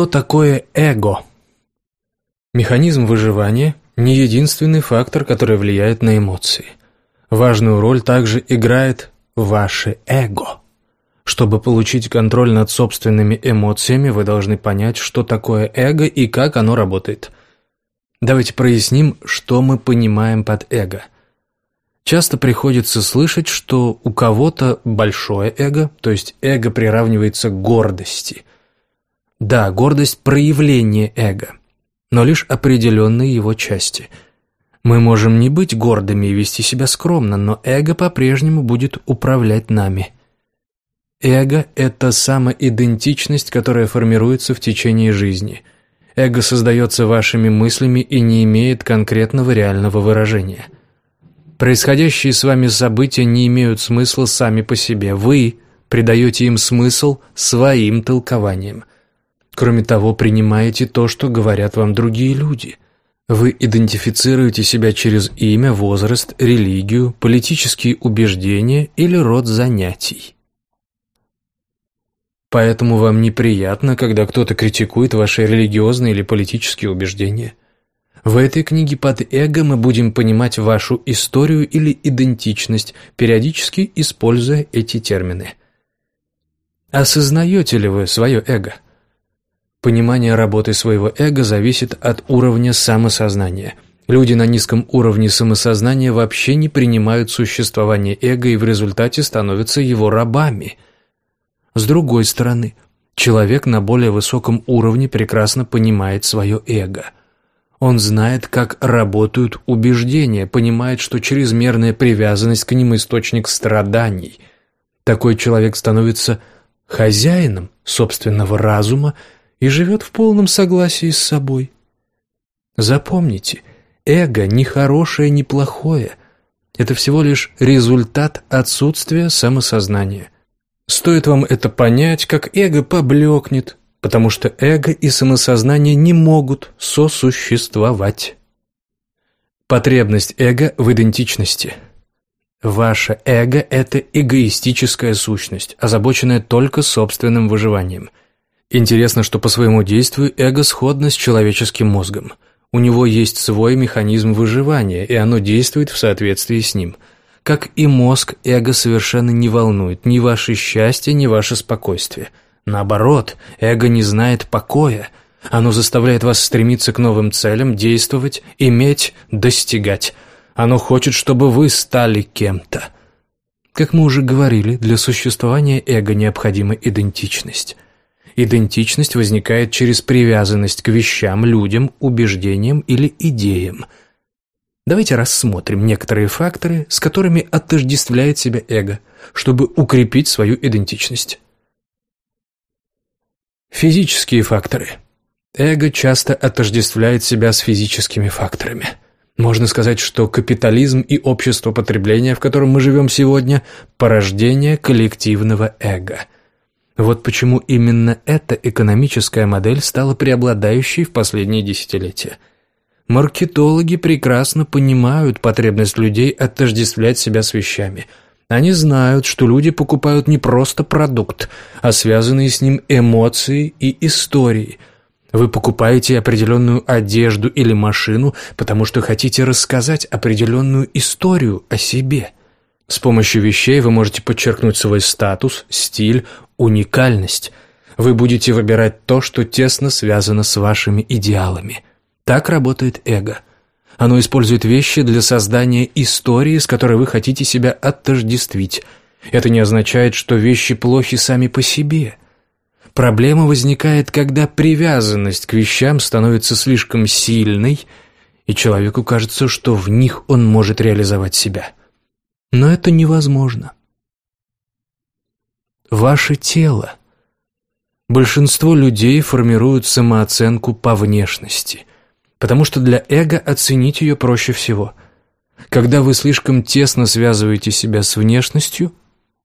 Что такое эго? Механизм выживания – не единственный фактор, который влияет на эмоции. Важную роль также играет ваше эго. Чтобы получить контроль над собственными эмоциями, вы должны понять, что такое эго и как оно работает. Давайте проясним, что мы понимаем под эго. Часто приходится слышать, что у кого-то большое эго, то есть эго приравнивается к гордости. Да, гордость – проявление эго, но лишь определенные его части. Мы можем не быть гордыми и вести себя скромно, но эго по-прежнему будет управлять нами – Эго – это самоидентичность, которая формируется в течение жизни. Эго создается вашими мыслями и не имеет конкретного реального выражения. Происходящие с вами события не имеют смысла сами по себе. Вы придаете им смысл своим толкованием. Кроме того, принимаете то, что говорят вам другие люди. Вы идентифицируете себя через имя, возраст, религию, политические убеждения или род занятий. Поэтому вам неприятно, когда кто-то критикует ваши религиозные или политические убеждения. В этой книге под эго мы будем понимать вашу историю или идентичность, периодически используя эти термины. Осознаете ли вы свое эго? Понимание работы своего эго зависит от уровня самосознания. Люди на низком уровне самосознания вообще не принимают существование эго и в результате становятся его рабами – с другой стороны, человек на более высоком уровне прекрасно понимает свое эго. Он знает, как работают убеждения, понимает, что чрезмерная привязанность к ним – источник страданий. Такой человек становится хозяином собственного разума и живет в полном согласии с собой. Запомните, эго не хорошее, не плохое. Это всего лишь результат отсутствия самосознания – Стоит вам это понять, как эго поблекнет, потому что эго и самосознание не могут сосуществовать. Потребность эго в идентичности. Ваше эго – это эгоистическая сущность, озабоченная только собственным выживанием. Интересно, что по своему действию эго сходно с человеческим мозгом. У него есть свой механизм выживания, и оно действует в соответствии с ним – как и мозг, эго совершенно не волнует ни ваше счастье, ни ваше спокойствие. Наоборот, эго не знает покоя. Оно заставляет вас стремиться к новым целям, действовать, иметь, достигать. Оно хочет, чтобы вы стали кем-то. Как мы уже говорили, для существования эго необходима идентичность. Идентичность возникает через привязанность к вещам, людям, убеждениям или идеям – Давайте рассмотрим некоторые факторы, с которыми отождествляет себя эго, чтобы укрепить свою идентичность. Физические факторы. Эго часто отождествляет себя с физическими факторами. Можно сказать, что капитализм и общество потребления, в котором мы живем сегодня, порождение коллективного эго. Вот почему именно эта экономическая модель стала преобладающей в последние десятилетия – Маркетологи прекрасно понимают потребность людей отождествлять себя с вещами. Они знают, что люди покупают не просто продукт, а связанные с ним эмоции и истории. Вы покупаете определенную одежду или машину, потому что хотите рассказать определенную историю о себе. С помощью вещей вы можете подчеркнуть свой статус, стиль, уникальность. Вы будете выбирать то, что тесно связано с вашими идеалами – так работает эго. Оно использует вещи для создания истории, с которой вы хотите себя отождествить. Это не означает, что вещи плохи сами по себе. Проблема возникает, когда привязанность к вещам становится слишком сильной, и человеку кажется, что в них он может реализовать себя. Но это невозможно. Ваше тело. Большинство людей формируют самооценку по внешности потому что для эго оценить ее проще всего. Когда вы слишком тесно связываете себя с внешностью,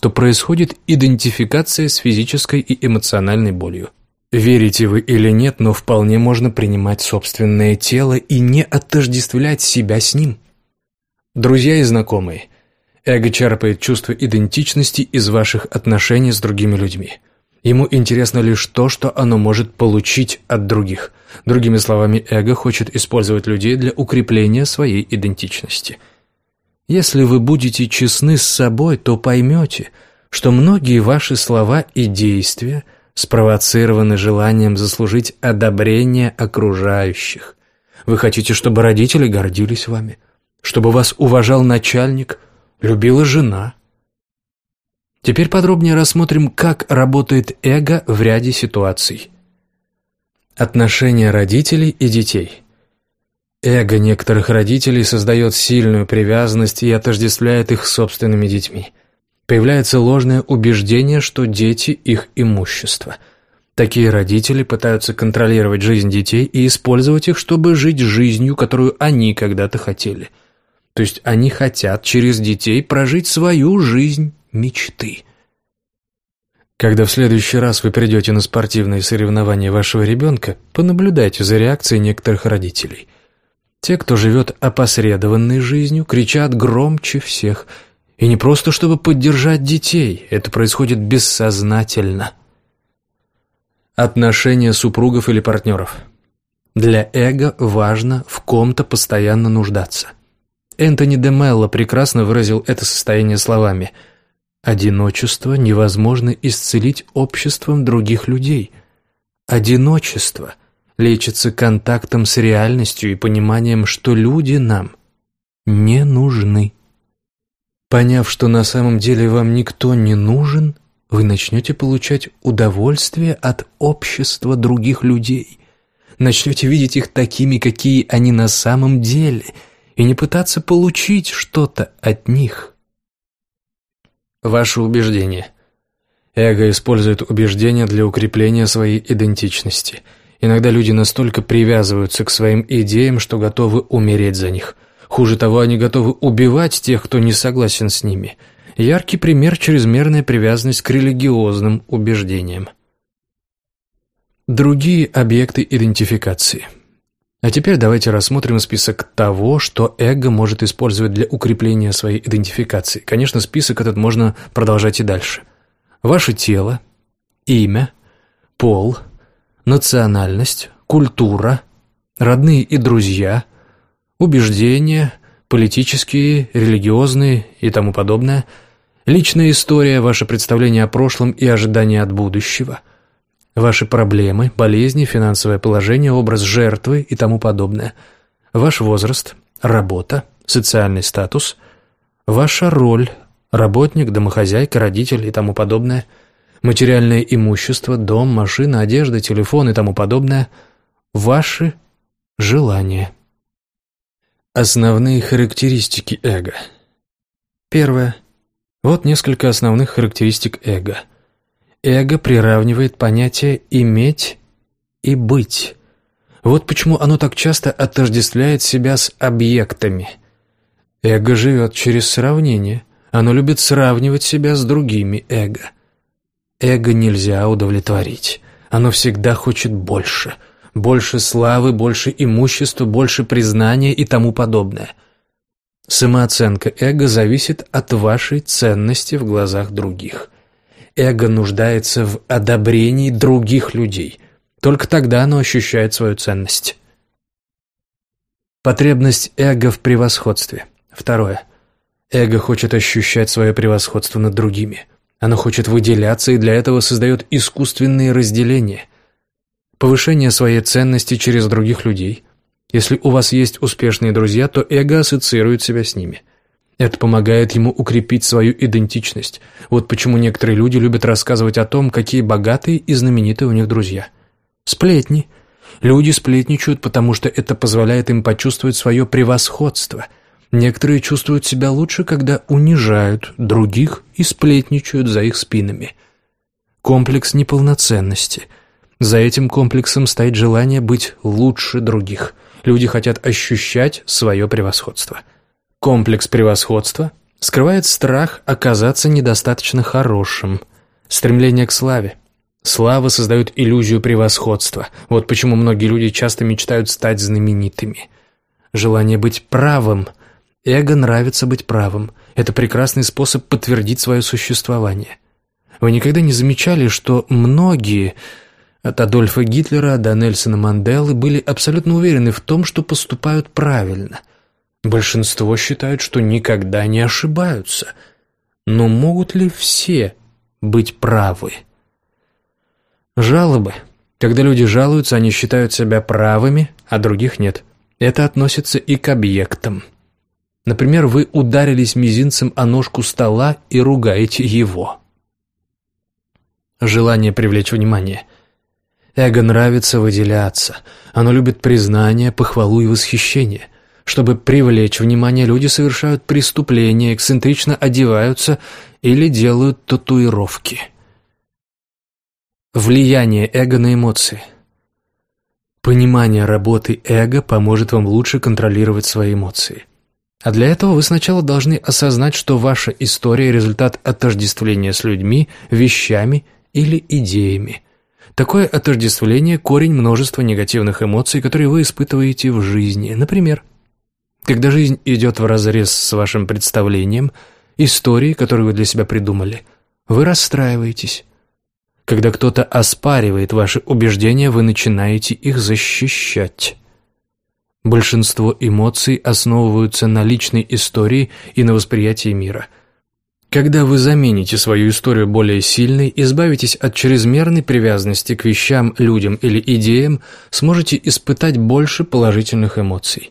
то происходит идентификация с физической и эмоциональной болью. Верите вы или нет, но вполне можно принимать собственное тело и не отождествлять себя с ним. Друзья и знакомые, эго черпает чувство идентичности из ваших отношений с другими людьми – Ему интересно лишь то, что оно может получить от других. Другими словами, эго хочет использовать людей для укрепления своей идентичности. Если вы будете честны с собой, то поймете, что многие ваши слова и действия спровоцированы желанием заслужить одобрение окружающих. Вы хотите, чтобы родители гордились вами, чтобы вас уважал начальник, любила жена – Теперь подробнее рассмотрим, как работает эго в ряде ситуаций. Отношения родителей и детей. Эго некоторых родителей создает сильную привязанность и отождествляет их с собственными детьми. Появляется ложное убеждение, что дети – их имущество. Такие родители пытаются контролировать жизнь детей и использовать их, чтобы жить жизнью, которую они когда-то хотели. То есть они хотят через детей прожить свою жизнь мечты. Когда в следующий раз вы придете на спортивные соревнования вашего ребенка, понаблюдайте за реакцией некоторых родителей. Те, кто живет опосредованной жизнью, кричат громче всех. И не просто чтобы поддержать детей, это происходит бессознательно. Отношения супругов или партнеров. Для эго важно в ком-то постоянно нуждаться. Энтони де Мелло прекрасно выразил это состояние словами – Одиночество невозможно исцелить обществом других людей. Одиночество лечится контактом с реальностью и пониманием, что люди нам не нужны. Поняв, что на самом деле вам никто не нужен, вы начнете получать удовольствие от общества других людей. Начнете видеть их такими, какие они на самом деле, и не пытаться получить что-то от них. Ваше убеждение. Эго использует убеждения для укрепления своей идентичности. Иногда люди настолько привязываются к своим идеям, что готовы умереть за них. Хуже того, они готовы убивать тех, кто не согласен с ними. Яркий пример – чрезмерная привязанность к религиозным убеждениям. Другие объекты идентификации – а теперь давайте рассмотрим список того, что эго может использовать для укрепления своей идентификации. Конечно, список этот можно продолжать и дальше. Ваше тело, имя, пол, национальность, культура, родные и друзья, убеждения, политические, религиозные и тому подобное, личная история, ваше представление о прошлом и ожидания от будущего – Ваши проблемы, болезни, финансовое положение, образ жертвы и тому подобное. Ваш возраст, работа, социальный статус, ваша роль, работник, домохозяйка, родитель и тому подобное, материальное имущество, дом, машина, одежда, телефон и тому подобное, ваши желания. Основные характеристики эго. Первое. Вот несколько основных характеристик эго – эго приравнивает понятие «иметь» и «быть». Вот почему оно так часто отождествляет себя с объектами. Эго живет через сравнение. Оно любит сравнивать себя с другими эго. Эго нельзя удовлетворить. Оно всегда хочет больше. Больше славы, больше имущества, больше признания и тому подобное. Самооценка эго зависит от вашей ценности в глазах других – эго нуждается в одобрении других людей. Только тогда оно ощущает свою ценность. Потребность эго в превосходстве. Второе. Эго хочет ощущать свое превосходство над другими. Оно хочет выделяться и для этого создает искусственные разделения. Повышение своей ценности через других людей. Если у вас есть успешные друзья, то эго ассоциирует себя с ними – это помогает ему укрепить свою идентичность. Вот почему некоторые люди любят рассказывать о том, какие богатые и знаменитые у них друзья. Сплетни. Люди сплетничают, потому что это позволяет им почувствовать свое превосходство. Некоторые чувствуют себя лучше, когда унижают других и сплетничают за их спинами. Комплекс неполноценности. За этим комплексом стоит желание быть лучше других. Люди хотят ощущать свое превосходство. Комплекс превосходства скрывает страх оказаться недостаточно хорошим, стремление к славе. Слава создает иллюзию превосходства. Вот почему многие люди часто мечтают стать знаменитыми. Желание быть правым. Эго нравится быть правым. Это прекрасный способ подтвердить свое существование. Вы никогда не замечали, что многие, от Адольфа Гитлера до Нельсона Манделы, были абсолютно уверены в том, что поступают правильно? Большинство считают, что никогда не ошибаются. Но могут ли все быть правы? Жалобы. Когда люди жалуются, они считают себя правыми, а других нет. Это относится и к объектам. Например, вы ударились мизинцем о ножку стола и ругаете его. Желание привлечь внимание. Эго нравится выделяться. Оно любит признание, похвалу и восхищение. Чтобы привлечь внимание, люди совершают преступления, эксцентрично одеваются или делают татуировки. Влияние эго на эмоции. Понимание работы эго поможет вам лучше контролировать свои эмоции. А для этого вы сначала должны осознать, что ваша история – результат отождествления с людьми, вещами или идеями. Такое отождествление – корень множества негативных эмоций, которые вы испытываете в жизни. Например, когда жизнь идет вразрез с вашим представлением, историей, которую вы для себя придумали, вы расстраиваетесь. Когда кто-то оспаривает ваши убеждения, вы начинаете их защищать. Большинство эмоций основываются на личной истории и на восприятии мира. Когда вы замените свою историю более сильной, избавитесь от чрезмерной привязанности к вещам, людям или идеям, сможете испытать больше положительных эмоций.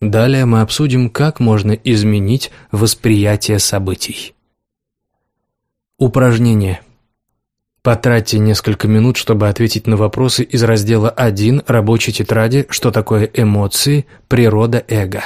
Далее мы обсудим, как можно изменить восприятие событий. Упражнение. Потратьте несколько минут, чтобы ответить на вопросы из раздела 1 рабочей тетради «Что такое эмоции? Природа эго».